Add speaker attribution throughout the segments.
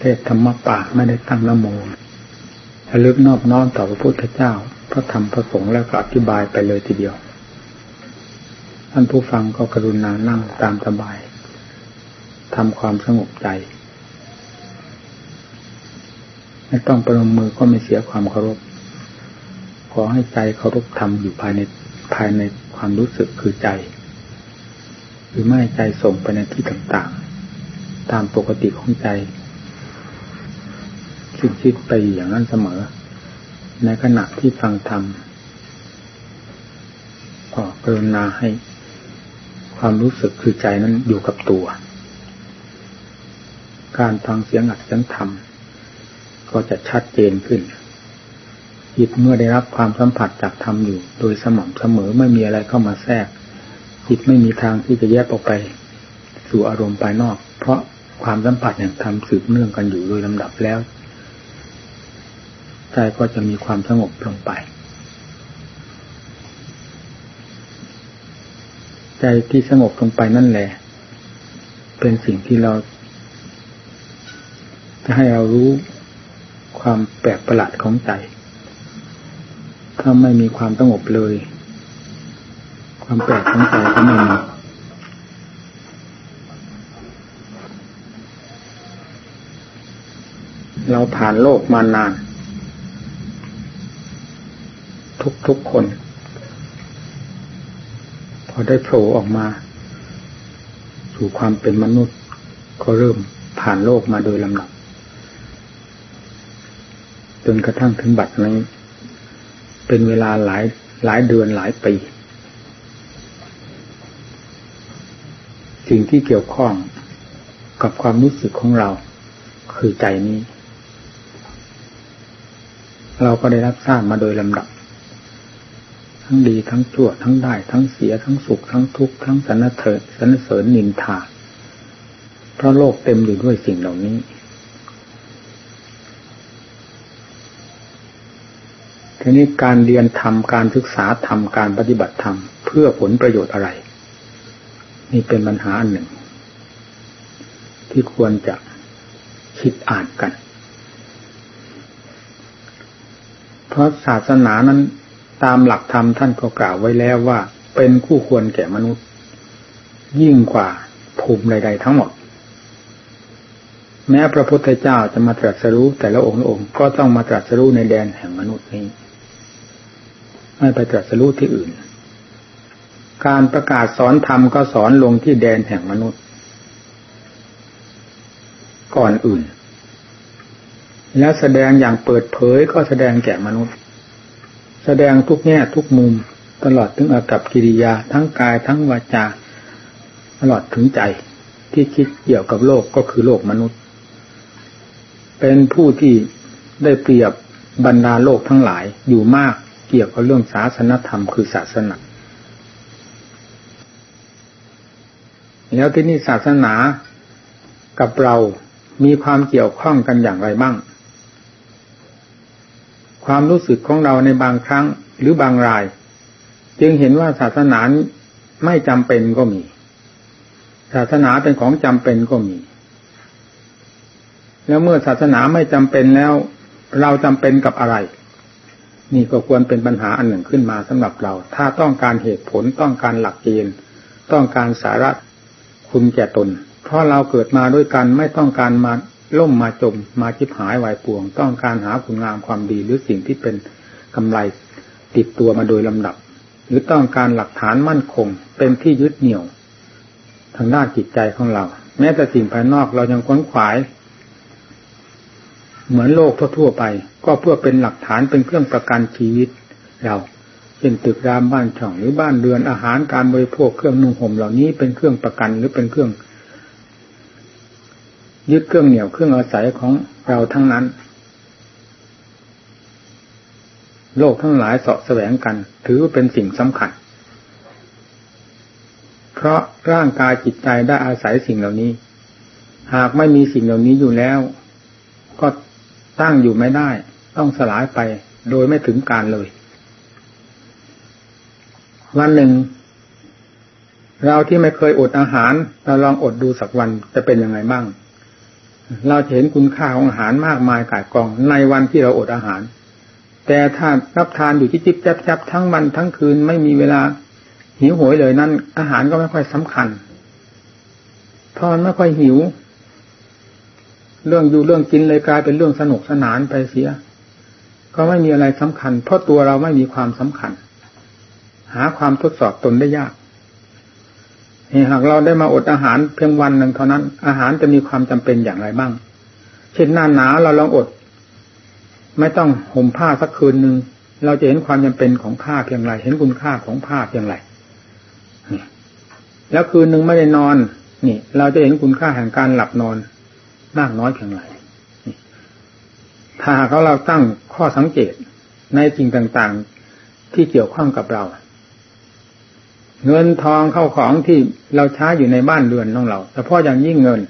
Speaker 1: เทศธรรมป่าไม่ได้ตั้งละโมระลึกนอบน้อมต่อพระพุทธเจ้า พระธรรมพระสงฆ์แล้วก็อธิบายไปเลยทีเดียว ท่านผู้ฟังก็กรุณานั่งตามสบายทำความสงบใจไม่ต้องประนมมือก็ไม่เสียความเคารพ ขอให้ใจเคารพธรรมอยู่ภายในภายในความรู้สึกคือใจ หรือไม่ใจส่งไปในที่ต่างๆ ตามปกติของใจ คิดคิดไปอย่างนั้นเสมอ ในขณะที่ฟังธรรมก็กรุณาให้ความรู้สึกคือใจนั้นอยู่กับตัว การฟังเสียงอัดเสียงธรรม ก็จะชัดเจนขึ้นจิตเมื่อได้รับความสัมผัสจากธรรมอยู่ โดยสม่ำเสมอไม่มีอะไรเข้ามาแทรก จิตไม่มีทางที่จะแยกออกไป สู่อารมณ์ภายนอก เพราะความสัมผัสแห่งธรรมสืบเนื่องกันอยู่โดยลำดับแล้ว ใจก็จะมีความสงบลงไป ใจที่สงบลงไปนั่นแหละ เป็นสิ่งที่เรา จะให้เรารู้ความแปลกประหลาดของใจ ถ้าไม่มีความสงบเลย ความแปลกของใจก็ไม่มีเราผ่านโลกมานาน ทุกๆคน พอได้โผล่ออกมา สู่ความเป็นมนุษย์ ก็เริ่มผ่านโลกมาโดยลำดับจนกระทั่งถึงบัดนี้ เป็นเวลาหลายหลายเดือนหลายปีสิ่งที่เกี่ยวข้องกับความรู้สึกของเรา คือใจนี้ เราก็ได้รับทราบมาโดยลำดับ ทั้งดีทั้งชั่วทั้งได้ ทั้งเสียทั้งสุขทั้งทุกข์ทั้งสรรเสริญสรรเสริญนินทาเพราะโลกเต็มอยู่ด้วยสิ่งเหล่านี้ทีนี้การเรียนธรรมการศึกษาธรรมการปฏิบัติธรรมเพื่อผลประโยชน์อะไร นี่เป็นปัญหาอันหนึ่ง ที่ควรจะคิดอ่านกัน เพราะศาสนานั้น ตามหลักธรรมท่านก็กล่าวไว้แล้วว่า เป็นคู่ควรแก่มนุษย์ ยิ่งกว่าภูมิใดๆทั้งหมด แม้พระพุทธเจ้าจะมาตรัสรู้แต่ละองค์องค์ก็ต้องมาตรัสรู้ในแดนแห่งมนุษย์นี้ ไม่ไปตรัสรู้ที่อื่น การประกาศสอนธรรมก็สอนลงที่แดนแห่งมนุษย์ ก่อนอื่น และแสดงอย่างเปิดเผยก็แสดงแก่มนุษย์ แสดงทุกแง่ทุกมุมตลอดถึงอากับกิริยาทั้งกายทั้งวาจา ตลอดถึงใจที่คิดเกี่ยวกับโลกก็คือโลกมนุษย์ เป็นผู้ที่ได้เปรียบบรรดาโลกทั้งหลายอยู่มากเกี่ยวกับเรื่องศาสนธรรมคือศาสนา แล้วที่นี่ศาสนากับเรามีความเกี่ยวข้องกันอย่างไรบ้าง ความรู้สึกของเราในบางครั้งหรือบางราย จึงเห็นว่าศาสนาไม่จำเป็นก็มี ศาสนาเป็นของจำเป็นก็มี แล้วเมื่อศาสนาไม่จำเป็นแล้ว เราจำเป็นกับอะไร นี่ก็ควรเป็นปัญหาอันหนึ่งขึ้นมาสำหรับเรา ถ้าต้องการเหตุผลต้องการหลักเกณฑ์ต้องการสาระคุณแก่ตน เพราะเราเกิดมาด้วยกันไม่ต้องการมา ล่มมาจมมาชิบหายวายป่วง ต้องการหาคุณงามความดีหรือสิ่งที่เป็นกำไรติดตัวมาโดยลำดับ หรือต้องการหลักฐานมั่นคง เป็นที่ยึดเหนี่ยว ทางด้านจิตใจของเรา แม้แต่สิ่งภายนอกเรายังค้นขวาย เหมือนโลกทั่วๆไป ก็เพื่อเป็นหลักฐานเป็นเครื่องประกันชีวิตเราเช่นตึกรามบ้านช่องหรือบ้านเรือนอาหารการบริโภคเครื่องนุ่งห่มเหล่านี้เป็นเครื่องประกันหรือเป็นเครื่อง ยึดเครื่องเหนี่ยวเครื่องอาศัยของเราทั้งนั้น โลกทั้งหลายเสาะแสวงกัน ถือเป็นสิ่งสำคัญ เพราะร่างกายจิตใจได้อาศัยสิ่งเหล่านี้ หากไม่มีสิ่งเหล่านี้อยู่แล้ว ก็ตั้งอยู่ไม่ได้ ต้องสลายไปโดยไม่ถึงการเลย วันหนึ่ง เราที่ไม่เคยอดอาหารเราลองอดดูสักวันจะเป็นยังไงบ้าง เราเห็นคุณค่าของอาหารมากมายกายกองในวันที่เราอดอาหาร แต่ถ้ารับทานอยู่จิ๊บจับจับทั้งวันทั้งคืนไม่มีเวลาหิวโหยเลยนั้น อาหารก็ไม่ค่อยสำคัญเพราะมันไม่ค่อยหิว เรื่องอยู่เรื่องกินเลยกลายเป็นเรื่องสนุกสนานไปเสีย ก็ไม่มีอะไรสำคัญ เพราะตัวเราไม่มีความสำคัญ หาความทดสอบตนได้ยาก หากเราได้มาอดอาหารเพียงวันหนึ่งเท่านั้น อาหารจะมีความจำเป็นอย่างไรบ้าง เช่นหน้าหนาวเราลองอด ไม่ต้องห่มผ้าสักคืนหนึ่งเราจะเห็นความจำเป็นของผ้าเพียงไร เห็นคุณค่าของผ้าเพียงไรแล้วคืนหนึ่งไม่ได้นอน นี่ เราจะเห็นคุณค่าแห่งการหลับนอนมากน้อยเพียงไรถ้าเขาเราตั้งข้อสังเกตในสิ่งต่างๆ ที่เกี่ยวข้องกับเรา เงินทองเข้าของที่เราใช้อยู่ในบ้านเรือนของเราแต่พาะอย่างยิ่งเงิน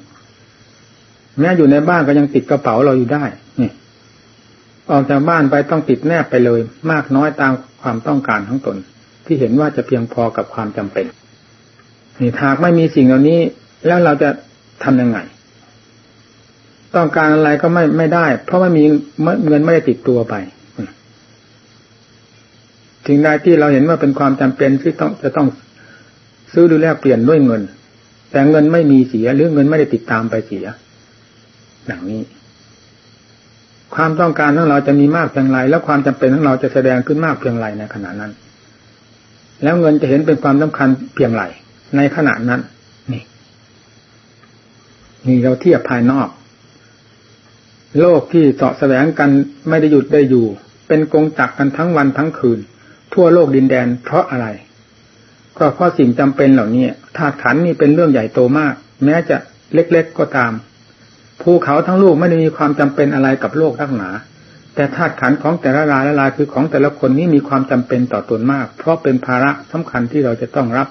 Speaker 1: แม้อยู่ในบ้านก็ยังติดกระเป๋าเราอยู่ได้นี่ออกจากบ้านไปต้องติดแนบไปเลย มากน้อยตามความต้องการของตน ที่เห็นว่าจะเพียงพอกับความจำเป็นนี่หากไม่มีสิ่งเหล่านี้ แล้วเราจะทํำยังไง ต้องการอะไรก็ไม่ไม่ได้ เพราะไม่มีเงินไม่ได้ติดตัวไป สิ่งใดที่เราเห็นว่าเป็นความจำเป็นที่ต้องจะต้องซื้อหรือแลกเปลี่ยนด้วยเงิน แต่เงินไม่มีเสียหรือเงินไม่ได้ติดตามไปเสียอย่างนี้ ความต้องการของเราจะมีมากเพียงไรแล้วความจำเป็นของเราจะแสดงขึ้นมากเพียงไรในขณะนั้น แล้วเงินจะเห็นเป็นความสำคัญเพียงไรในขณะนั้น นี่ นี่เราเทียบภายนอก โลกที่เสาะแสวงกันไม่ได้หยุดได้อยู่ เป็นกงจักกันทั้งวันทั้งคืน ทั่วโลกดินแดนเพราะอะไร ก็เพราะสิ่งจำเป็นเหล่านี้ธาตุขันนี่เป็นเรื่องใหญ่โตมาก แม้จะเล็กๆก็ตามภูเขาทั้งลูกไม่ได้มีความจำเป็นอะไรกับโลกทั้งหนา แต่ธาตุขันของแต่ละรายละลายคือของแต่ละคนนี้มีความจำเป็นต่อตนมาก เพราะเป็นภาระสำคัญที่เราจะต้องรับ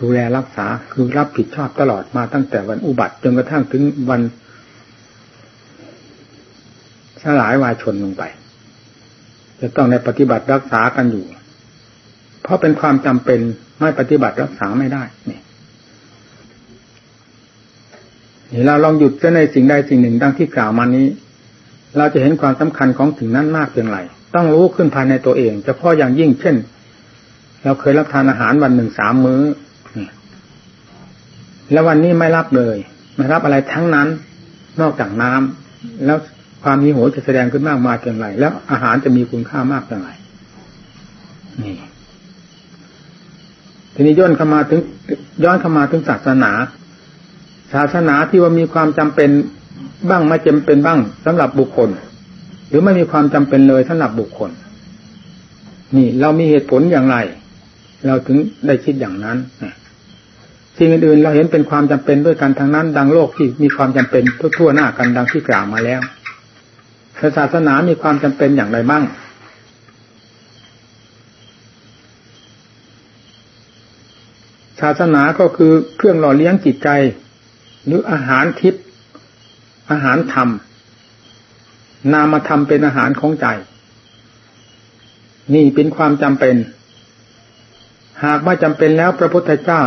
Speaker 1: ดูแลรักษาคือรับผิดชอบตลอดมาตั้งแต่วันอุบัติจนกระทั่งถึงวันสลายวายชนลงไป จะต้องในปฏิบัติรักษากันอยู่ เพราะเป็นความจำเป็นไม่ปฏิบัติรักษาไม่ได้นี่นี่เราลองหยุดจะในสิ่งใดสิ่งหนึ่งดังที่กล่าวมานี้ เราจะเห็นความสำคัญของสิ่งนั้นมากเพียงไรต้องรู้ขึ้นภายในตัวเองเฉพาะอย่างยิ่งเช่น เราเคยรับทานอาหารวันหนึ่งสามมื้อแล้ววันนี้ไม่รับเลย ไม่รับอะไรทั้งนั้น นอกจากน้ำแล้ว ความมีโหจะแสดงขึ้นมากมายเพียงไรแล้วอาหารจะมีคุณค่ามากเพียงไรนี่ทีนี้ย้อนเข้ามาถึงย้อนเข้ามาถึงศาสนา ศาสนาที่ว่ามีความจำเป็นบ้างไม่จำเป็นบ้างสำหรับบุคคล หรือไม่มีความจำเป็นเลยสำหรับบุคคล นี่ เรามีเหตุผลอย่างไร เราถึงได้คิดอย่างนั้นสิ่งอื่นๆเราเห็นเป็นความจำเป็นด้วยกันทางนั้น ดังโลกที่มีความจำเป็นทั่วๆหน้ากันดังที่กล่าวมาแล้ว ศาสนามีความจำเป็นอย่างไรบ้าง ศาสนาก็คือเครื่องหล่อเลี้ยงจิตใจ หรืออาหารทิพย์อาหารธรรม นามธรรมเป็นอาหารของใจ นี่เป็นความจำเป็น หากว่าจำเป็นแล้วพระพุทธเจ้า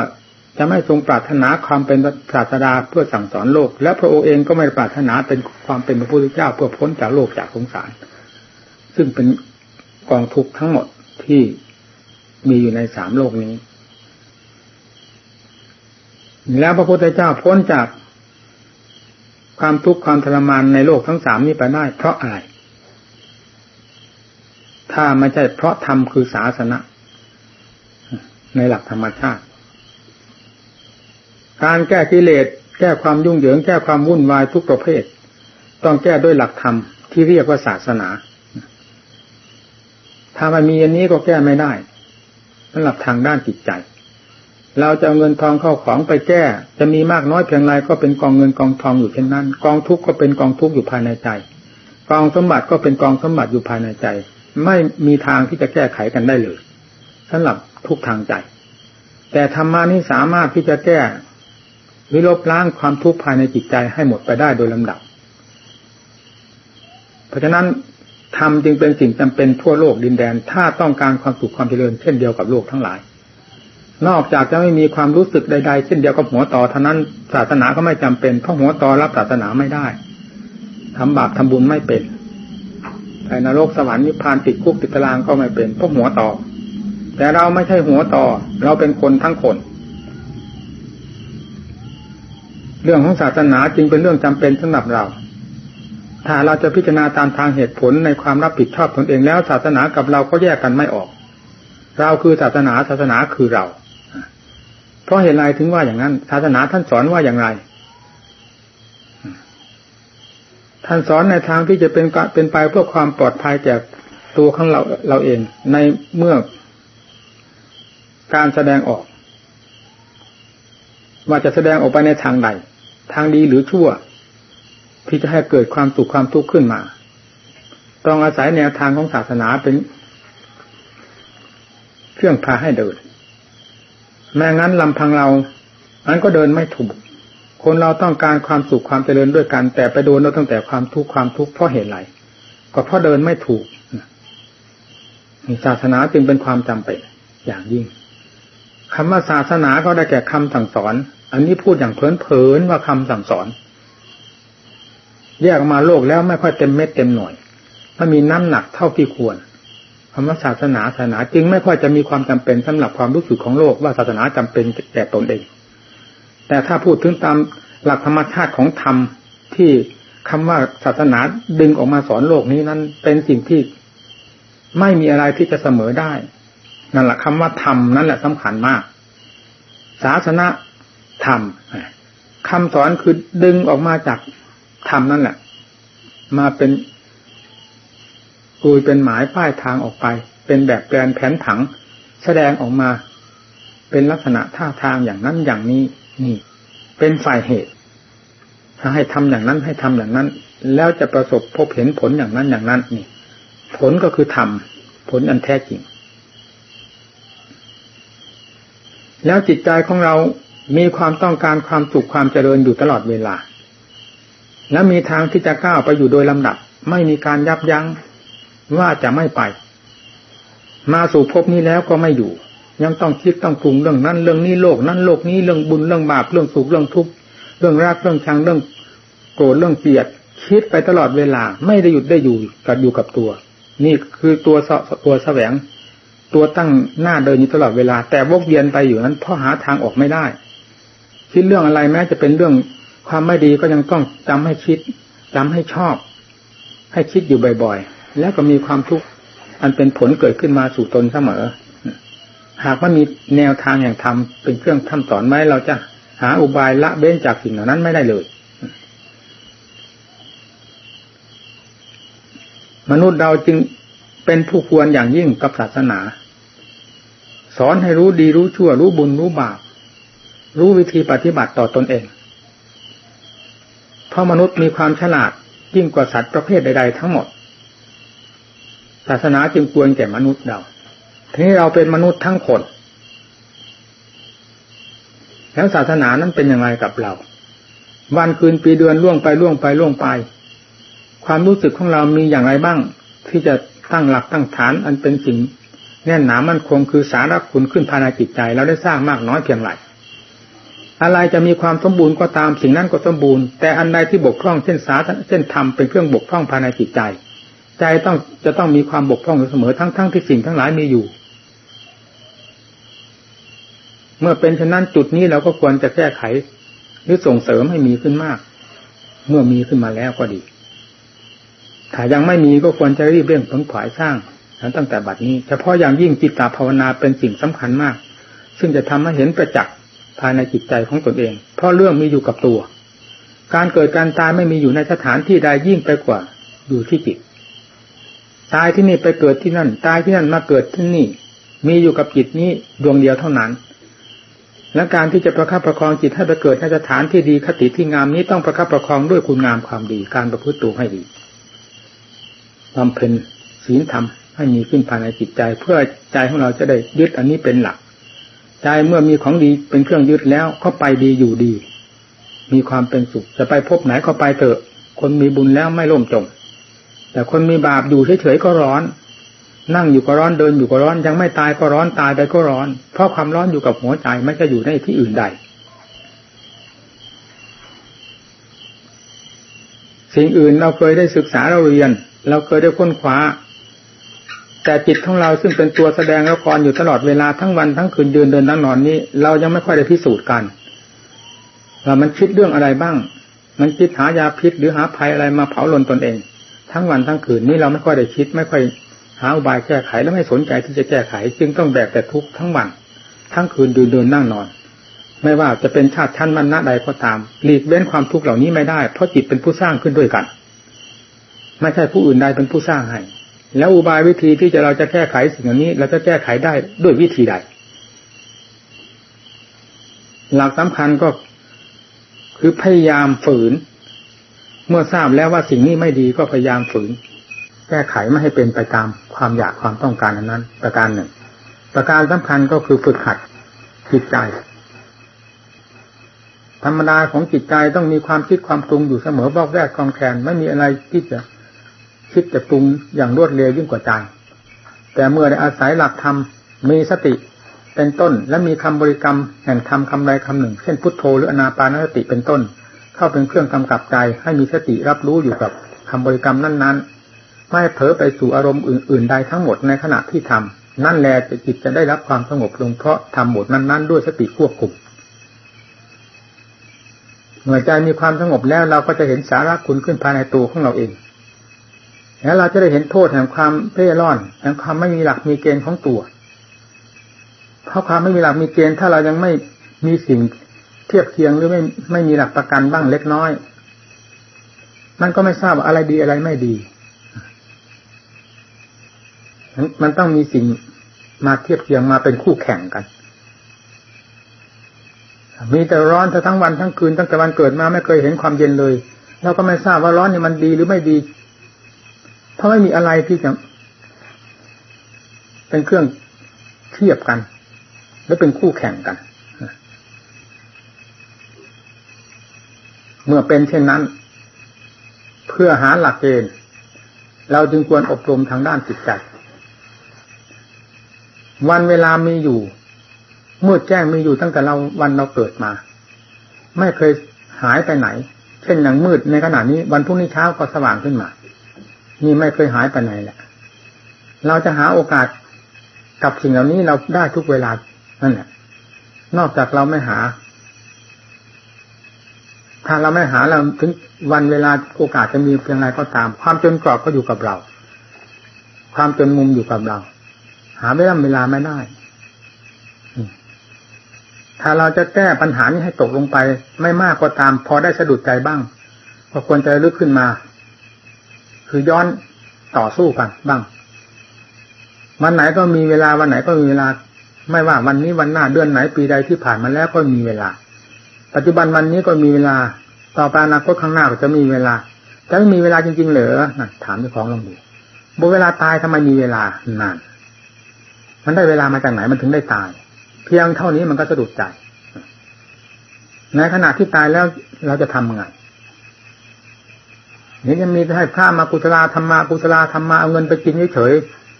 Speaker 1: จะไม่ทรงปรารถนาความเป็นศาสดาเพื่อสั่งสอนโลก และพระองค์เองก็ไม่ปรารถนาเป็นความเป็นพระพุทธเจ้าเพื่อพ้นจากโลกจากสงสาร ซึ่งเป็นกองทุกข์ทั้งหมดที่มีอยู่ในสามโลกนี้ แล้วพระพุทธเจ้าพ้นจากความทุกข์ความทรมานในโลกทั้งสามนี้ไปได้ เพราะอะไร ถ้าไม่ใช่เพราะธรรมคือศาสนาในหลักธรรมชาติ การแก้กิเลสแก้ความยุ่งเหยิงแก้ความวุ่นวายทุกประเภท ต้องแก้ด้วยหลักธรรมที่เรียกว่าศาสนา ถ้าไม่มีอันนี้ก็แก้ไม่ได้สำหรับทางด้านจิตใจ เราจะเอาเงินทองเข้าของไปแก้ จะมีมากน้อยเพียงไรก็เป็นกองเงินกองทองอยู่เช่นนั้น กองทุกข์ก็เป็นกองทุกข์อยู่ภายในใจ กองสมบัติก็เป็นกองสมบัติอยู่ภายในใจ ไม่มีทางที่จะแก้ไขกันได้เลยสำหรับทุกทางใจ แต่ธรรมานี้สามารถที่จะแก้ หรือลบล้างความทุกข์ภายในจิตใจให้หมดไปได้โดยลำดับ เพราะฉะนั้นธรรมจึงเป็นสิ่งจำเป็นทั่วโลกดินแดน ถ้าต้องการความสุขความเจริญเช่นเดียวกับโลกทั้งหลาย นอกจากจะไม่มีความรู้สึกใด ๆ เช่นเดียวกับหัวต่อเท่านั้นศาสนาก็ไม่จำเป็นเพราะหัวต่อรับศาสนาไม่ได้ทำบาปทำบุญไม่เป็นไปนรกสวรรค์นิพพานติดคุกติดตารางก็ไม่เป็นเพราะหัวต่อ แต่เราไม่ใช่หัวต่อ เราเป็นคนทั้งคน เรื่องของศาสนาจึงเป็นเรื่องจำเป็นสำหรับเรา ถ้าเราจะพิจารณาตามทางเหตุผลในความรับผิดชอบตนเองแล้วศาสนากับเราก็แยกกันไม่ออก เราคือศาสนาศาสนาคือเรา เพราะเหตุไรถึงว่าอย่างนั้น ศาสนาท่านสอนว่าอย่างไร ท่านสอนในทางที่จะเป็นเป็นไปเพื่อความปลอดภัยแก่ตัวของเราเราเองในเมื่อการแสดงออกว่าจะแสดงออกไปในทางใด ทางดีหรือชั่ว ที่จะให้เกิดความสุขความทุกข์ขึ้นมา ต้องอาศัยแนวทางของศาสนาเป็น เครื่องพาให้เดินแม้งั้นลำพังเราอันก็เดินไม่ถูก คนเราต้องการความสุขความเจริญด้วยกัน แต่ไปโดนเราตั้งแต่ความทุกข์ความทุกข์เพราะเหตุไรก็เพราะเดินไม่ถูกศาสนาจึงเป็นความจำเป็นอย่างยิ่งคำว่าศาสนาก็ได้แก่คำสั่งสอน อันนี้พูดอย่างเพลินๆว่าคำสั่งสอน แยกมาโลกแล้วไม่ค่อยเต็มเม็ดเต็มหน่วยถ้ามีน้ำหนักเท่าที่ควรคำว่าศาสนาศาสนาจึงไม่ค่อยจะมีความจำเป็นสำหรับความรู้สึกของโลกว่าศาสนาจำเป็นแก่ตนเอง แต่ถ้าพูดถึงตามหลักธรรมชาติของธรรมที่คำว่าศาสนาดึงออกมาสอนโลกนี้นั้น เป็นสิ่งที่ไม่มีอะไรที่จะเสมอได้ นั่นแหละคำว่าธรรมนั่นแหละสำคัญมาก ศาสนา ธรรมคำสอนคือดึงออกมาจากธรรมนั่นแหละ มาเป็นกุยเป็นหมายป้ายทางออกไป เป็นแบบแปลนแผนผัง แสดงออกมา เป็นลักษณะท่าทางอย่างนั้นอย่างนี้ นี่ เป็นฝ่ายเหตุ ถ้าให้ทำอย่างนั้นให้ทำอย่างนั้น แล้วจะประสบพบเห็นผลอย่างนั้นอย่างนั้นนี่ ผลก็คือทำผลอันแท้จริง แล้วจิตใจของเรา มีความต้องการความสุขความเจริญอยู่ตลอดเวลา และมีทางที่จะก้าวไปอยู่โดยลำดับ ไม่มีการยับยั้งว่าจะไม่ไป มาสู่ภพนี้แล้วก็ไม่อยู่ ยังต้องคิดต้องปรุงเรื่องนั้น เรื่องนี้โลกนั้นโลกนี้เรื่องบุญเรื่องบาปเรื่องสุขเรื่องทุกข์เรื่องรักเรื่องชังเรื่องโกรธเรื่องเกลียด คิดไปตลอดเวลา ไม่ได้หยุดได้อยู่กับอยู่กับตัว นี่คือตัวตัวแสวง ตัวตั้งหน้าเดินอยู่ตลอดเวลา แต่วกเวียนไปอยู่นั้นเพราะหาทางออกไม่ได้ คิดเรื่องอะไรแม้จะเป็นเรื่องความไม่ดีก็ยังต้องจำให้คิดจำให้ชอบ ให้คิดอยู่บ่อยๆ แล้วก็มีความทุกข์อันเป็นผลเกิดขึ้นมาสู่ตนเสมอ หากว่ามีแนวทางอย่างธรรมเป็นเครื่องทำสอนไหมเราจะหาอุบายละเบ้นจากสิ่งเหล่านั้นไม่ได้เลย มนุษย์เราจึงเป็นผู้ควรอย่างยิ่งกับศาสนา สอนให้รู้ดีรู้ชั่ว รู้บุญรู้บาป รู้วิธีปฏิบัติต่อตอนเอง เพราะมนุษย์มีความฉลาดยิ่งกว่าสัตว์ประเภทใดๆทั้งหมด ศาสนาจึงควรแก่มนุษย์เราทีนี้เราเป็นมนุษย์ทั้งคน แล้วศาสนานั้นเป็นยังไงกับเรา วันคืนปีเดือนล่วงไปล่วงไปล่วงไป ความรู้สึกของเรามีอย่างไรบ้าง ที่จะตั้งหลักตั้งฐานอันเป็นสิ่งแน่นหนามั่นคงคือสาระคุณขึ้นภายในจิตใจ เราได้สร้างมากน้อยเพียงไร อะไรจะมีความสมบูรณ์ก็ตามสิ่งนั้นก็สมบูรณ์ แต่อันใดที่บกพร่องเช่นสาเช่นธรรมเป็นเครื่องบกพร่องภายในจิตใจ ใจต้องจะต้องมีความบกพร่องอยู่เสมอทั้งๆทที่สิ่งทั้งหลายมีอยู่ เมื่อเป็นฉะนั้นจุดนี้เราก็ควรจะแก้ไข หรือส่งเสริมให้มีขึ้นมาก เมื่อมีขึ้นมาแล้วก็ดีถ้ายังไม่มีก็ควรจะรีบเร่งผลผายสร้างตั้งแต่บัดนี้ เฉพาะอย่างยิ่งจิตตาภาวนาเป็นสิ่งสำคัญมาก ซึ่งจะทำให้เห็นประจักษ์ ภายในจิตใจของตนเอง เพราะเรื่องมีอยู่กับตัว การเกิดการตายไม่มีอยู่ในสถานที่ใดยิ่งไปกว่าอยู่ที่จิต ตายที่นี่ไปเกิดที่นั่น ตายที่นั่นมาเกิดที่นี่ มีอยู่กับจิตนี้ดวงเดียวเท่านั้น และการที่จะประคับประคองจิตให้ไปเกิดในสถานที่ดีคติที่งามนี้ต้องประคับประคองด้วยคุณงามความดี การประพฤติตัวให้ดีบำเพ็ญศีลธรรมให้มีขึ้นภายในจิตใจ เพื่อใจของเราจะได้ยึดอันนี้เป็นหลัก ใจเมื่อมีของดีเป็นเครื่องยึดแล้วก็ไปดีอยู่ดี มีความเป็นสุข จะไปพบไหนก็ไปเถอะ คนมีบุญแล้วไม่ล่มจม แต่คนมีบาปอยู่เฉยๆก็ร้อน นั่งอยู่ก็ร้อนเดินอยู่ก็ร้อน ยังไม่ตายก็ร้อนตายไปก็ร้อน เพราะความร้อนอยู่กับหัวใจไม่จะอยู่ในที่อื่นใด สิ่งอื่นเราเคยได้ศึกษาเราเรียน เราเคยได้ค้นคว้า แต่จิตของเราซึ่งเป็นตัวแสดงละครอยู่ตลอดเวลาทั้งวันทั้งคืนยืนเดินนั่งนอนนี้ เรายังไม่ค่อยได้พิสูจน์กันว่ามันคิดเรื่องอะไรบ้าง มันคิดหายาพิษหรือหาภัยอะไรมาเผาลนตนเอง ทั้งวันทั้งคืนนี้เราไม่ค่อยได้คิด ไม่ค่อยหาอุบายแก้ไขและไม่สนใจที่จะแก้ไข จึงต้องแบกแต่ทุกข์ทั้งวัน ทั้งคืนดูเดินนั่งนอน ไม่ว่าจะเป็นชาติชั้นมันณะใดก็ตามหลีกเว้นความทุกข์เหล่านี้ไม่ได้เพราะจิตเป็นผู้สร้างขึ้นด้วยกัน ไม่ใช่ผู้อื่นใดเป็นผู้สร้างให้ แล้วอุบายวิธีที่จะเราจะแก้ไขสิ่งเหล่านี้ เราจะแก้ไขได้ด้วยวิธีใด หลักสำคัญก็คือพยายามฝืน เมื่อทราบแล้วว่าสิ่งนี้ไม่ดีก็พยายามฝืน แก้ไขไม่ให้เป็นไปตามความอยากความต้องการนั้น ประการหนึ่ง ประการสำคัญก็คือฝึกหัดจิตใจ ธรรมดาของจิตใจต้องมีความคิดความปรุงอยู่เสมอบอกแวกกองแขนไม่มีอะไรที่จะ คิดจะปรุงอย่างรวดเร็วยิ่งกว่าใจแต่เมื่อได้อาศัยหลักธรรมมีสติเป็นต้น และมีคำบริกรรมแห่งธรรมคำใดคำหนึ่ง เช่นพุทโธหรืออนาปานสติเป็นต้น เข้าเป็นเครื่องกำกับใจ ให้มีสติรับรู้อยู่กับคำบริกรรมนั้นๆ ไม่เผลอไปสู่อารมณ์อื่น ๆ ใดทั้งหมดในขณะที่ทำนั่นแหละจิตจะได้รับความสงบลงเพราะทำหมดนั้น ๆ ด้วยสติควบคุมเมื่อใจมีความสงบแล้วเราก็จะเห็นสาระคุณขึ้นภายในตัวของเราเอง แล้วเราจะได้เห็นโทษแห่งความเพ่ร่อนแห่งความไม่มีหลักมีเกณฑ์ของตัว เพราะความไม่มีหลักมีเกณฑ์ถ้าเรายังไม่มีสิ่งเทียบเคียงหรือไม่ไม่มีหลักประกันบ้างเล็กน้อยมันก็ไม่ทราบว่าอะไรดีอะไรไม่ดี มันต้องมีสิ่งมาเทียบเทียงมาเป็นคู่แข่งกัน มีแต่ร้อนทั้งวันทั้งคืนตั้งแต่วันเกิดมาไม่เคยเห็นความเย็นเลย เราก็ไม่ทราบว่าร้อนนี่มันดีหรือไม่ดี เพราะไม่มีอะไรที่จะเป็นเครื่องเทียบกัน และเป็นคู่แข่งกัน เมื่อเป็นเช่นนั้น เพื่อหาหลักเกณฑ์เราจึงควรอบรมทางด้านจิตใจวันเวลามีอยู่มืดแจ้งมีอยู่ตั้งแต่เราวันเราเกิดมา ไม่เคยหายไปไหน เช่นอย่างมืดในขณะนี้ วันพรุ่งนี้เช้าก็สว่างขึ้นมา นี่ไม่เคยหายไปไหนแหละเราจะหาโอกาสกับสิ่งเหล่านี้เราได้ทุกเวลานั่นแหละนอกจากเราไม่หา ถ้าเราไม่หาเราถึงวันเวลาโอกาสจะมีเพียงไรก็ตาม ความจนกรอบก็อยู่กับเรา ความจนมุมอยู่กับเรา หาเวลาเวลาไม่ได้ ถ้าเราจะแก้ปัญหานี้ให้ตกลงไป ไม่มากก็ตาม พอได้สะดุดใจบ้างก็ควรจะลึกขึ้นมา คือย้อนต่อสู้กันบ้าง วันไหนก็มีเวลาวันไหนก็มีเวลา ไม่ว่าวันนี้วันหน้าเดือนไหนปีใดที่ผ่านมาแล้วก็มีเวลา ปัจจุบันวันนี้ก็มีเวลา ต่อไปอนาคตข้างหน้าก็จะมีเวลาจะไม่มีเวลาจริง ๆ เหรอนะถามเจ้าของลองดูบเวลาตายทำไมมีเวลานาน มันได้เวลามาจากไหนมันถึงได้ตาย เพียงเท่านี้มันก็สะดุดใจในขณะที่ตายแล้วเราจะทำไง เนี่ยังมีให้ข้ามากุศลาธรรมากุศลาธรรมาเอาเงินไปกินเฉย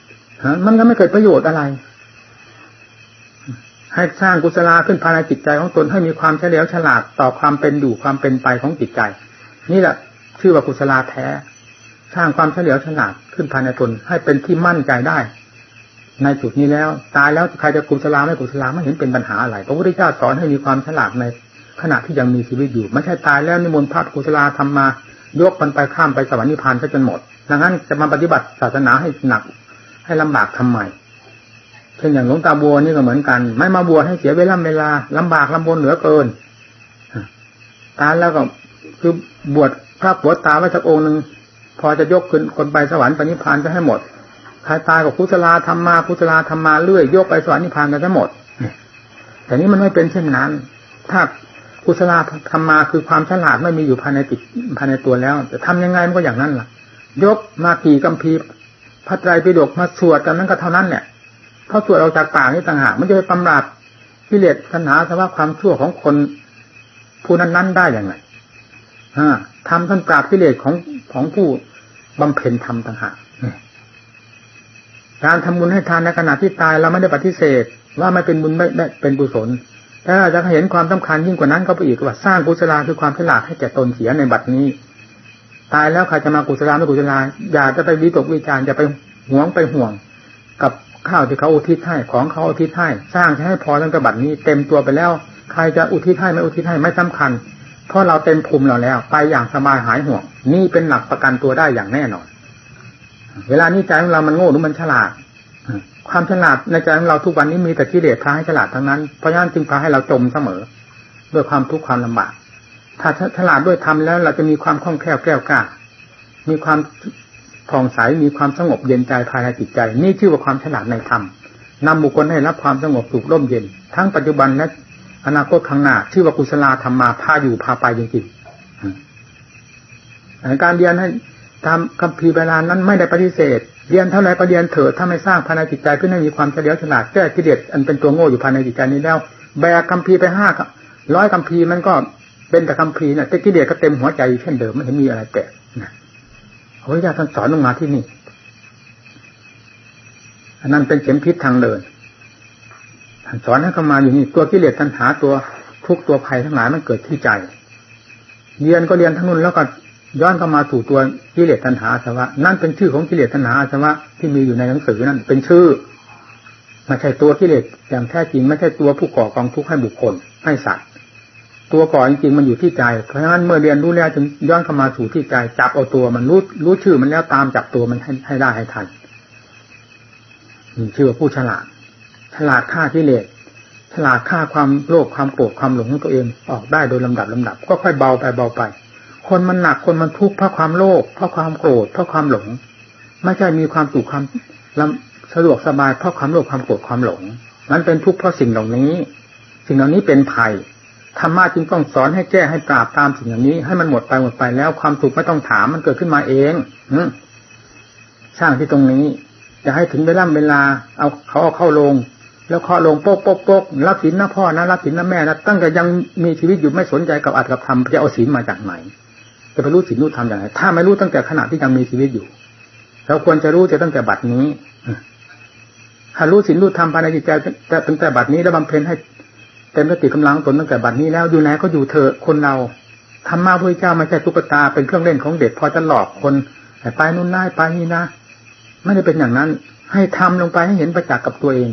Speaker 1: ๆมันก็ไม่เกิดประโยชน์อะไร ให้สร้างกุศลาขึ้นภายในจิตใจของตนให้มีความเฉลียวฉลาดต่อความเป็นอยู่ความเป็นไปของจิตใจ นี่แหละชื่อว่ากุศลาแท้ สร้างความเฉลียวฉลาดขึ้นภายในตนให้เป็นที่มั่นใจได้ ในจุดนี้แล้ว ตายแล้วใครจะกุศลาไม่กุศลาไม่เห็นเป็นปัญหาอะไรพระพุทธเจ้าสอนให้มีความฉลาดในขณะที่ยังมีชีวิตอยู่ไม่ใช่ตายแล้วนิมนต์พระกุศลาทำมา ยกมันไปข้ามไปสวรรค์นิพพานซะจนหมดดังนั้นจะมาปฏิบัติศาสนาให้หนัก ให้ลำบากทำไมเช่นอย่างหลวงตาบัวนี่ก็เหมือนกัน ไม่มาบวชให้เสียเวลาเวลาลำบากลำบนเหลือเกินตายแล้วก็คือบวชพระบวชตาไว้สักองค์หนึ่งพอจะยกขึ้นคนไปสวรรค์ปณิพานจะให้หมดใครตายกับกุศลาธรรมากุศลาธรรมาเรื่อยยกไปสวรรค์นิพพานกันทั้งหมดแต่นี้มันไม่เป็นเช่นนั้น ถ้า กุศลธรรมมาคือความฉลาดไม่มีอยู่ภายในจิตภายในตัวแล้วจะทำยังไงมันก็อย่างนั้นล่ะ ยกมากี่กัมพีพระไตรปิฎกมาสวดกันนั้นก็เท่านั้นเนี่ยเพราะสวดออกจากปากนี่ต่างหากมันจะไปตำราบกิเลสปัญหาสภาพความชั่วของคนผู้นั้นๆได้อย่างไรทำท่านปราบกิเลสของของผู้บำเพ็ญธรรมต่างหากการทำบุญให้ทานในขณะที่ตายเราไม่ได้ปฏิเสธ ว่าไม่เป็นบุญไม่ได้เป็นกุศล จะเห็นความสำคัญยิ่งกว่านั้นก็ไปอีกว่าสร้างกุศลาคือความฉลาดให้แก่ตนเสียในบัดนี้ ตายแล้วใครจะมากุศลาไม่กุศลาอย่าจะไปวิตกวิจารอย่าไปหวงไปห่วง กับข้าวที่เขาอุทิศให้ของเขาอุทิศให้สร้างให้พอตั้งแต่บัดนี้ เต็มตัวไปแล้ว ใครจะอุทิศให้ไม่อุทิศให้ไม่สำคัญ เพราะเราเต็มภูมิเราแล้ว ไปอย่างสบายหายห่วง นี่เป็นหลักประกันตัวได้อย่างแน่นอน เวลานี้ใจของเรามันโง่หรือมันฉลาด ความฉลาดในใจของเราทุกวันนี้มีแต่กิเลสพาให้ฉลาดทั้งนั้นเพราะฉะนั้นจึงพาให้เราจมเสมอ ด้วยความทุกข์ความลำบาก ถ้าฉลาดด้วยธรรมแล้ว เราจะมีความคล่องแคล่วแก้วกล้ามีความผ่องใสมีความสงบเย็นใจภายในจิตใจ นี่ชื่อว่าความฉลาดในธรรมนำบุคคลให้รับความสงบสุขร่มเย็น ทั้งปัจจุบันและอนาคตข้างหน้าชื่อว่ากุศลธรรมมาพาอยู่พาไปจริงๆการเรียนให้ตามคำพีเวลานั้นไม่ได้ปฏิเสธ เรียนเท่าไรก็เรียนเถิดถ้าไม่สร้างภายในจิตใจเพื่อให้มีความเฉลียวฉลาดแก้กิเลสอันเป็นตัวโง่อยู่ภายในจิตใจนี้แล้ว แบกคำพีไปห้าร้อยคำพีมันก็เป็นแต่คำพีนะแต่กิเลสก็เต็มหัวใจเช่นเดิมไม่เห็นมีอะไรแปลกนะพระพุทธเจ้าท่านสอนลงมาที่นี่อันนั้นเป็นเข็มพิษทางเดินท่านสอนให้เข้ามาอยู่นี่ตัวกิเลสตัณหาตัวทุกตัวภัยทั้งหลายมันเกิดที่ใจ เรียนก็เรียนทั้งนู้นแล้วก็ ย้อนเข้ามาสู่ตัวกิเลสตัณหาสวะ นั่นเป็นชื่อของกิเลสตัณหาสวะที่มีอยู่ในหนังสือนั่นเป็นชื่อไม่ใช่ตัวกิเลสอย่างแท้จริงไม่ใช่ตัวผู้ก่อกองทุกข์ให้บุคคลให้สัตว์ตัวก่อจริงๆมันอยู่ที่ใจ เพราะฉะนั้นเมื่อเรียนรู้แล้วจึงย้อนเข้ามาสู่ที่ใจจับเอาตัวมันรู้รู้ชื่อมันแล้วตามจับตัวมันให้ให้ได้ให้ทันชื่อว่าผู้ฉลาด ฉลาดฆ่ากิเลสฉลาดฆ่าความโลภความโกรธความหลงของตัวเองออกได้โดยลำดับลำดับ ก็ค่อยเบาไปเบาไป คนมันหนักคนมันทุกข์เพราะความโลภเพราะความโกรธเพราะความหลง ไม่ใช่มีความสุขความสะดวกสบายเพราะความโลภความโกรธความหลง มันเป็นทุกข์เพราะสิ่งเหล่านี้ สิ่งเหล่านี้เป็นภัยธรรมะจึงต้องสอนให้แก้ให้ปราบตามสิ่งเหล่านี้ ให้มันหมดไปหมดไปแล้วความสุขไม่ต้องถามมันเกิดขึ้นมาเองสร้างที่ตรงนี้จะให้ถึงเวลาเวลา เอาเขาเอาเข้าลง แล้วเคาลงโป๊กโป๊กโป๊กรับศีลนะพ่อนะรับศีลนะแม่นะตั้งแต่ยังมีชีวิตอยู่ไม่สนใจกับอัตกับธรรมจะเอาศีลมาจากไหน จะไปรู้สิ่งรู้ทำอย่างไรถ้าไม่รู้ตั้งแต่ขณะที่ยังมีชีวิตอยู่เราควรจะรู้จะตั้งแต่บัดนี้ถ้ารู้สิ่งรู้ทำภายในจิตใจตั้งแต่บัดนี้แล้วบำเพ็ญให้เต็มสติกำลังตนตั้งแต่บัดนี้แล้วอยู่ไหนก็อยู่เถอะคนเราธรรมะพระเจ้าไม่ใช่ตุ๊กตาเป็นเครื่องเล่นของเด็กพอจะหลอกคนไปนู่นได้ไปนี่นะไม่ได้เป็นอย่างนั้น ให้ทำลงไปให้เห็นประจักษ์กับตัวเอง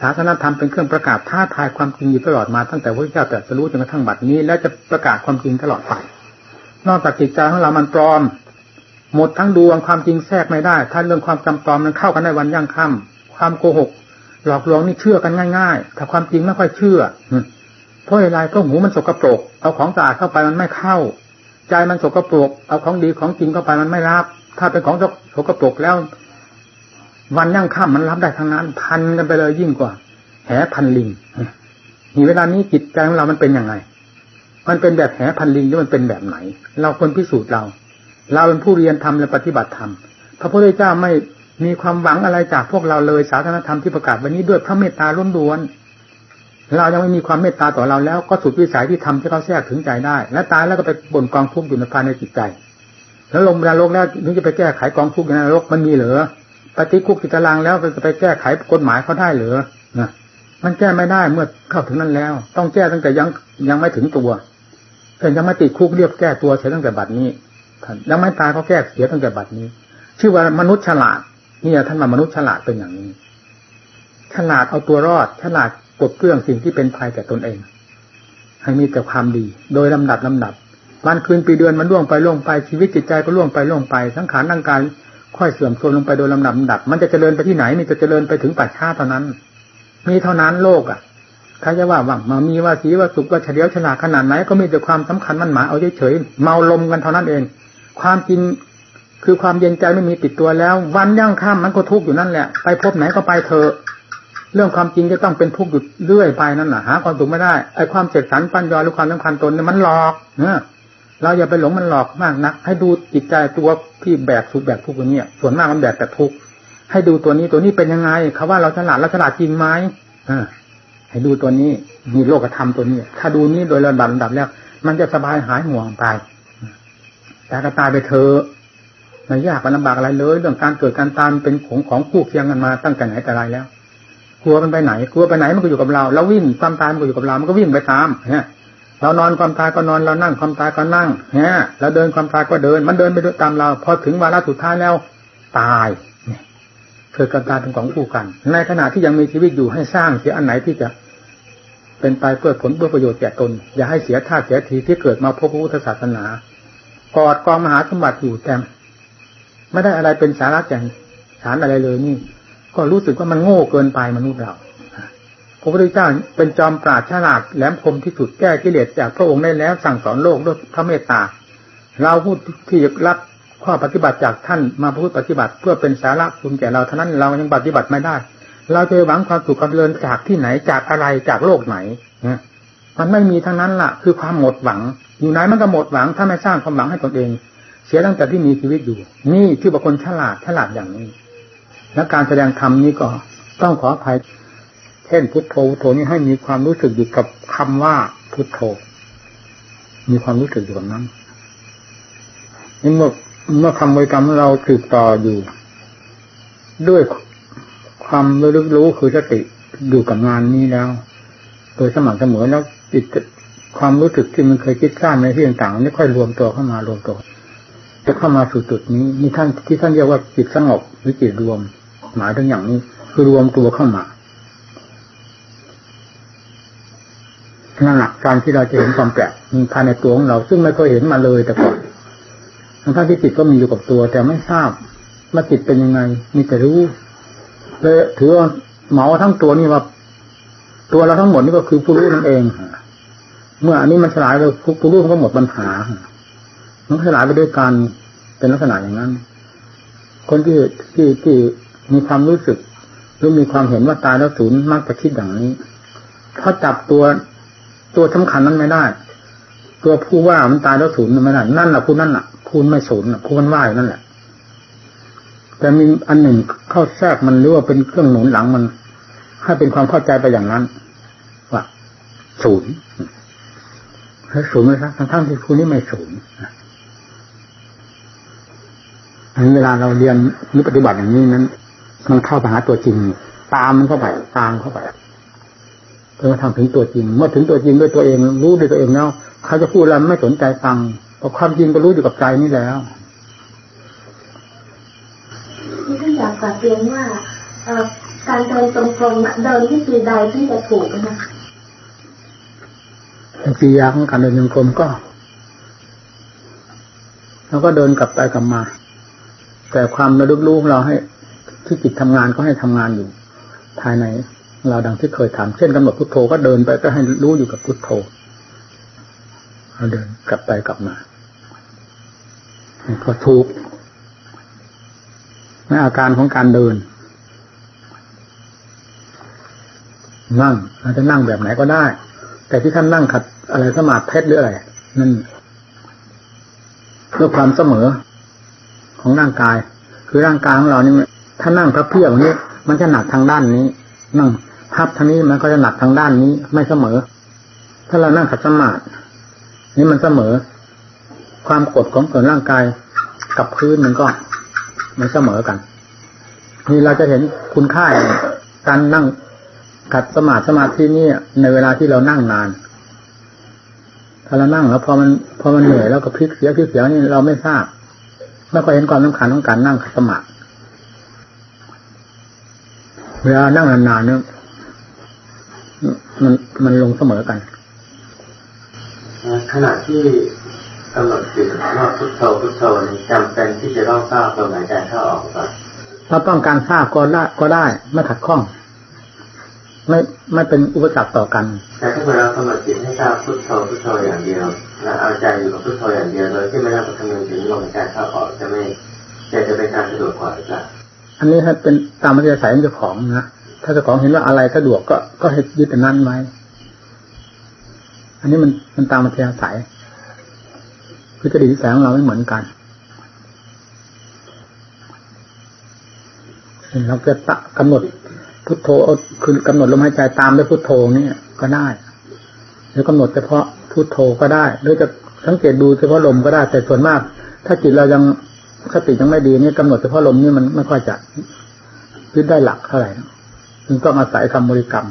Speaker 1: ศาสนธรรมเป็นเครื่องประกาศท้าทายความจริงอยู่ตลอดมาตั้งแต่พระเจ้าแต่จะรู้จนกระทั่งบัดนี้ และจะประกาศความจริงตลอดไป นอกจากจิตใจของเรามันปลอม หมดทั้งดวงความจริงแทรกไม่ได้ ถ้าเรื่องความจำปลอมมันเข้ากันในวันยั่งค่ำความโกหก หลอกลวงนี่เชื่อกันง่ายๆถ้าความจริงไม่ค่อยเชื่อเพราะอะไรเพราะหูมันสกปรก เอาของสะอาดเข้าไปมันไม่เข้า ใจมันสกปรก เอาของดีของจริงเข้าไปมันไม่รับ ถ้าเป็นของสกปรกแล้ว วันยั่งค่ำมันรับได้ทั้งนั้น พันกันไปเลยยิ่งกว่าแหพันลิงนี่เวลานี้จิตใจของเรามันเป็นยังไง มันเป็นแบบแหพันลิงหรือมันเป็นแบบไหน เราควรพิสูจน์เรา เราเป็นผู้เรียนธรรมและปฏิบัติธรรมพระพุทธเจ้าไม่มีความหวังอะไรจากพวกเราเลยสาธารณธรรมที่ประกาศวันนี้ด้วยพระเมตตาล้วนล้วนเรายังไม่มีความเมตตาต่อเราแล้วก็สุดวิสัยที่ทำให้เขาแทรกถึงใจได้ และตายแล้วก็ไปบ่นกองทุกข์อยู่ในภายในจิตใจ แล้วลงนรกแล้วถึงจะไปแก้ไขกองทุกข์ในนรกมันมีเหรอปฏิคุกติตารางแล้วจะไปแก้ไขกฎหมายเขาได้เหรอนะมันแก้ไม่ได้เมื่อเข้าถึงนั้นแล้ว ต้องแก้ตั้งแต่ยังยังไม่ถึงตัว ท่านยังไม่ติดคุกเรียบแก้ตัวเสียตั้งแต่บัดนี้ท่านยังไม่ตายเขาแก้เสียตั้งแต่บัดนี้ ชื่อว่ามนุษย์ฉลาดนี่ท่านมามนุษย์ฉลาดเป็นอย่างนี้ ฉลาดเอาตัวรอด ฉลาดปลดเครื่องสิ่งที่เป็นภัยแก่ตนเอง ให้มีแต่ความดี โดยลำดับลำดับวันคืนปีเดือนมันล่วงไปล่วงไปชีวิตจิตใจก็ล่วงไปล่วงไปสังขารร่างกายค่อยเสื่อมโทรมลงไปโดยลำดับลำดับ มันจะเจริญไปที่ไหนมีจะเจริญไปถึงปัจฉาเท่านั้น มีเท่านั้นโลกอะ ใครจะว่าว่ามามีว่าสีว่าสุขว่าเฉลียวฉลาดขนาดไหนก็มีแต่ความสำคัญมันหมายเอาเฉยๆเมาลมกันเท่านั้นเอง ความจริงคือความเย็นใจไม่มีติดตัวแล้ว วันย่างข้ามมันก็ทุกข์อยู่นั่นแหละไปพบไหนก็ไปเถอะเรื่องความจริงจะต้องเป็นทุกข์อยู่เรื่อยไปนั่นแหละหาความสุขไม่ได้ไอ้ความเสกสรรปัญญาหรือความสำคัญตนเนี่ยมันหลอกเนะเราอย่าไปหลงมันหลอกมากนัก ให้ดูจิตใจตัวที่แบกสุขแบกทุกข์เนี่ยส่วนมากมันแบกแต่ทุกข์ให้ดูตัวนี้ตัวนี้เป็นยังไงเขาว่าเราฉลาดเราฉลาดจริงไหมอ่า ให้ดูตัวนี้มีโลกธรรมตัวนี้ ถ้าดูนี้โดยระดับระดับแล้ว มันจะสบายหายห่วงไปแต่ก็ตายไปเถอะไม่ยากมันลำบากอะไรเลย เรื่องการเกิดการตามเป็นของของคู่เคียงกันมาตั้งแต่ไหนแต่ไรแล้วกลัวมันไปไหนกลัวไปไหนมันก็อยู่กับเราเราวิ่งความตายมันก็อยู่กับเรา มันก็วิ่งไปตามเนี่ยเรานอนความตายก็นอนเรานั่งความตายก็นั่งเนี่ยเราเดินความตายก็เดิน มันเดินไปด้วยตามเราพอถึงวาระสุดท้ายแล้ว ตายเนี่ยเกิดการตายเป็นของคู่กัน ในขณะที่ยังมีชีวิตอยู่ให้สร้างเสียอันไหนที่จะ เป็นไปเพื่อผลเพื่อประโยชน์แก่ตน อย่าให้เสียท่าเสียทีที่เกิดมาพบพระพุทธศาสนากอดกองมหาสมบัติอยู่แต่ไม่ได้อะไรเป็นสาระแก่นสารอะไรเลยนี่ ก็รู้สึกว่ามันโง่เกินไปมนุษย์เราพระพุทธเจ้าเป็นจอมปราดฉลาดแหลมคมที่สุดแก้กิเลสจากพระองค์ได้แล้ว สั่งสอนโลกด้วยพระเมตตา เราพูดที่รับข้อปฏิบัติจากท่านมาพูดปฏิบัติ เพื่อเป็นสาระคุณแก่เราเท่านั้นเรายังปฏิบัติไม่ได้ เราจะหวังความสุขความเจริญจากที่ไหนจากอะไรจากโลกไหนนะมันไม่มีทั้งนั้นล่ะ คือความหมดหวัง อยู่ไหนมันก็หมดหวัง ถ้าไม่สร้างความหวังให้ตนเอง เสียตั้งแต่ที่มีชีวิตอยู่ นี่คือบุคคลฉลาดฉลาดอย่างนี้ และการแสดงธรรมนี้ก็ต้องขออภัยเช่นพุทโธพุทโธนี้ให้มีความรู้สึกอยู่กับคำว่าพุทโธ มีความรู้สึกอยู่กับนั้นนี่เมื่อเมื่อคำบริกรรมเราสืบต่ออยู่ ด้วย ความรู้รู้คือสติอยู่กับงานนี้แล้ว โดยสม่ำเสมอแล้วจิตความรู้สึกที่มันเคยคิดสร้างในที่ต่างๆนี่ค่อยรวมตัวเข้ามารวมตัวจะเข้ามาสู่จุดนี้มีท่านที่ท่านเรียกว่าจิตสงบหรือจิตรวม หมายถึงอย่างนี้ คือรวมตัวเข้ามานั่นแหละการที่เราจะเห็นความแปลกภายในตัวของเรา ซึ่งไม่เคยเห็นมาเลยแต่ก่อนทั้งที่จิตก็มีอยู่กับตัว แต่ไม่ทราบว่าจิตเป็นยังไง มีแต่รู้ เลยถือว่าเหมาทั้งตัวนี่ว่าตัวเราทั้งหมดนี่ก็คือผู้รู้นั่นเอง เมื่ออันนี้มันสลายไปผู้รู้มันก็หมดปัญหา มันสลายไปด้วยการเป็นลักษณะอย่างนั้น คนที่ที่ที่มีความรู้สึกหรือมีความเห็นว่าตายแล้วสูญมักจะคิดอย่างนี้เขาะจับตัวตัวสำคัญนั้นไม่ได้ ตัวผู้ว่ามันตายแล้วสูญมันไม่ได้นั่นแหละผู้นั่นแหละผู้ไม่สูญผู้มันว่าอยู่นั่นแหละ แต่มีอันหนึ่งเข้าแทรกมันหรือว่าเป็นเครื่องหนุนหลังมัน ให้เป็นความเข้าใจไปอย่างนั้นว่าศูนย์แล้วศูนย์ไหมครับทั้งที่ผู้นี้ไม่ศูนย์อันเวลาเราเรียนนิปฏิบัติอย่างนี้นั้น มันเข้าไปหาตัวจริง ตามมันเข้าไปตามเข้าไปเพื่อทำถึงตัวจริง เมื่อถึงตัวจริงด้วยตัวเองรู้ด้วยตัวเองแล้วเขาจะพูดอะไรไม่สนใจฟังเพราะความจริงก็รู้อยู่กับใจนี่แล้ว
Speaker 2: ที่ท่าเรียนว่าการเดินตรงๆเดินที่คือใดที่จะถูกนะคะ
Speaker 1: ปียาของการเดินจงกรมก็เราก็เดินกลับไปกลับมา แต่ความระลึกรู้ของเราให้ที่จิตทำงานก็ให้ทำงานอยู่ ภายในเราดังที่เคยถามเช่นกำหนดพุทโธก็เดินไปก็ให้รู้อยู่กับพุทโธเราเดินกลับไปกลับมาก็ถูก ในอาการของการเดิน นั่งเราจะนั่งแบบไหนก็ได้ แต่ที่ท่านนั่งขัดอะไรสมาธิเพชรหรืออะไรนั่นเพื่อความเสมอของร่างกาย คือร่างกายของเรานี่ถ้านั่งพระเพียบนี้ มันจะหนักทางด้านนี้ นั่งพับทางนี้มันก็จะหนักทางด้านนี้ไม่เสมอ ถ้าเรานั่งขัดสมาธินี่มันเสมอ ความกดของส่วนร่างกายกับพื้นมันก็ มันเสมอกันนี่เราจะเห็นคุณค่าการนั่งขัดสมาธิสมาธินี่ในเวลาที่เรานั่งนานถ้าเรานั่งแล้วพอมันพอมันเหนื่อยแล้วก็พลิกเสียพลิกเสียนี่เราไม่ทราบไม่ค่อยเห็นความสำคัญของการนั่งขัดสมาธิเวลานั่งนานๆเนี่ยมันมันลงเสมอกัน
Speaker 3: ขณะที่กำหนด พุทโธพุทโธนี้จำเป็นที่จะต้องทราบลมหายใจเข้าออกก่อน
Speaker 1: ถ้าต้องการทราบก็ได้ก็ได้ ไม่ขัดข้อง ไม่ไม่เป็นอุปสรรคต่อกัน
Speaker 3: แต่ถ้าเรากำหนดจิตให้ทราบพุทโธพุทโธอย่างเดียวและเอาใจอยู่กับพุทโธอย่างเดียวโดยที่ไม่ต้องคำนึงถึงลมหายใจเข้าออกจะไม่จะจะเป็นการสะดวกกว่าหรือเปล่า
Speaker 1: อันนี้ถ้าเป็นตามมัธยสัยของเจ้าของนะถ้าเจ้าของเห็นว่าอะไรสะดวกก็ก็ให้ยึดอันนั้นไว้ อันนี้มันมันตามมัธยสัย คือจะดีแสงเราไม่เหมือนกันเราจะตะกำหนดพุทโธคือกำหนดลมหายใจตามด้วยพุทโธนี่ก็ได้หรือกำหนดเฉพาะพุทโธก็ได้ หรือจะสังเกตดูเฉพาะลมก็ได้ แต่ส่วนมาก ถ้าจิตเรายังสติยังไม่ดีนี่กำหนดเฉพาะลมนี่มันไม่ค่อยจะยึดได้หลักเท่าไหร่จึงต้องอาศัยคำบริกรรม